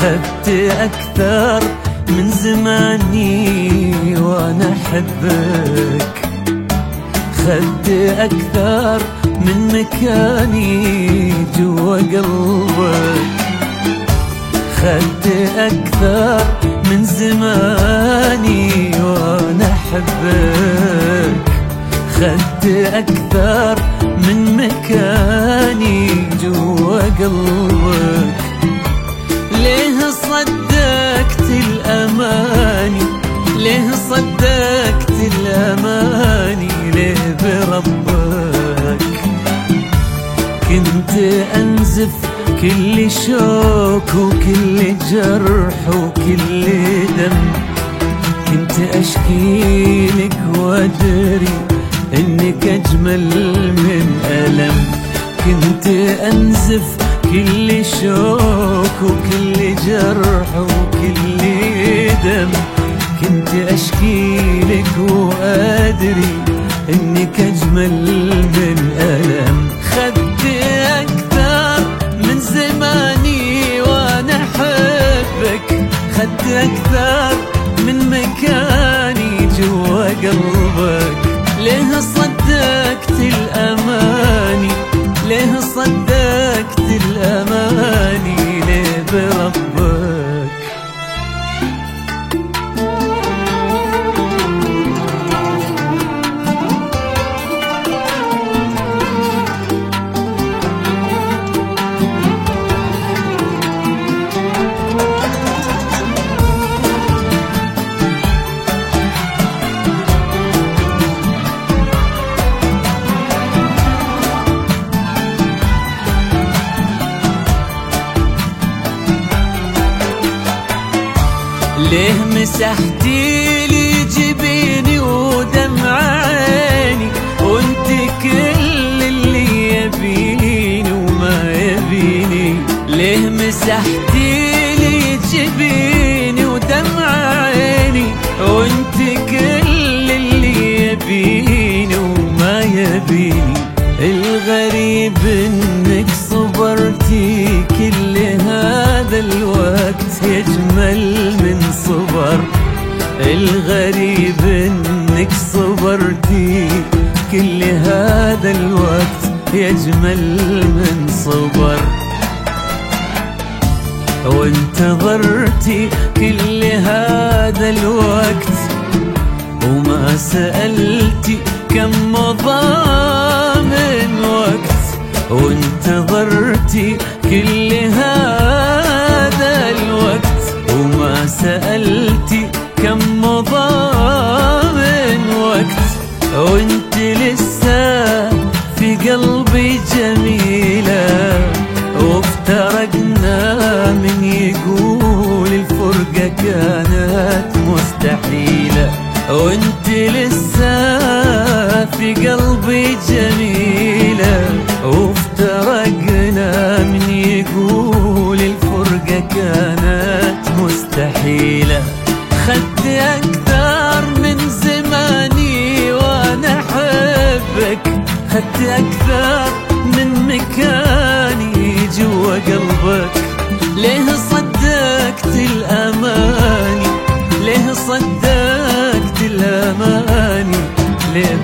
خدت أكثر من زماني وأنا أحبك. خدت أكثر من مكاني جوا قلبك. خدت أكثر من زماني وأنا أحبك. خدت أكثر من مكاني جوا قلبك. كل شوك وكل جرح وكل دم. كنت أشكي لك وأدري إنك أجمل من ألم. كنت أنزف كل شوك وكل جرح وكل دم. كنت أشكي لك وأدري إنك أجمل من ألم. أكثر من مكاني جوا قلبك. ليه صدقت الأماني؟ ليه ليه مسحتي لي جبيني ودمع عيني وانت كل اللي يبيني وما يبيني. ليه مسحتي لي جبيني ودمع عيني وانت كل اللي يبيني وما يبيني. الغريب إنك صبرتي كل هذا الوقت صبر الغريب إنك صبرتي. كل هذا الوقت يجمل من صبر. وانتظرتي كل هذا الوقت. وما سألتي كم مضى من وقت. وانتظرتي كل وانت لسه في قلبي جميلة وافترقنا من يقول الفرقة كانت مستحيلة. وانت لسه في قلبي جميلة وافترقنا من يقول الفرقة كانت مستحيلة. خدت أكثر أحبك خدت أكثر من مكاني جوا قلبك ليه صدقت الأماني؟ ليه صدقت الأماني؟ ليه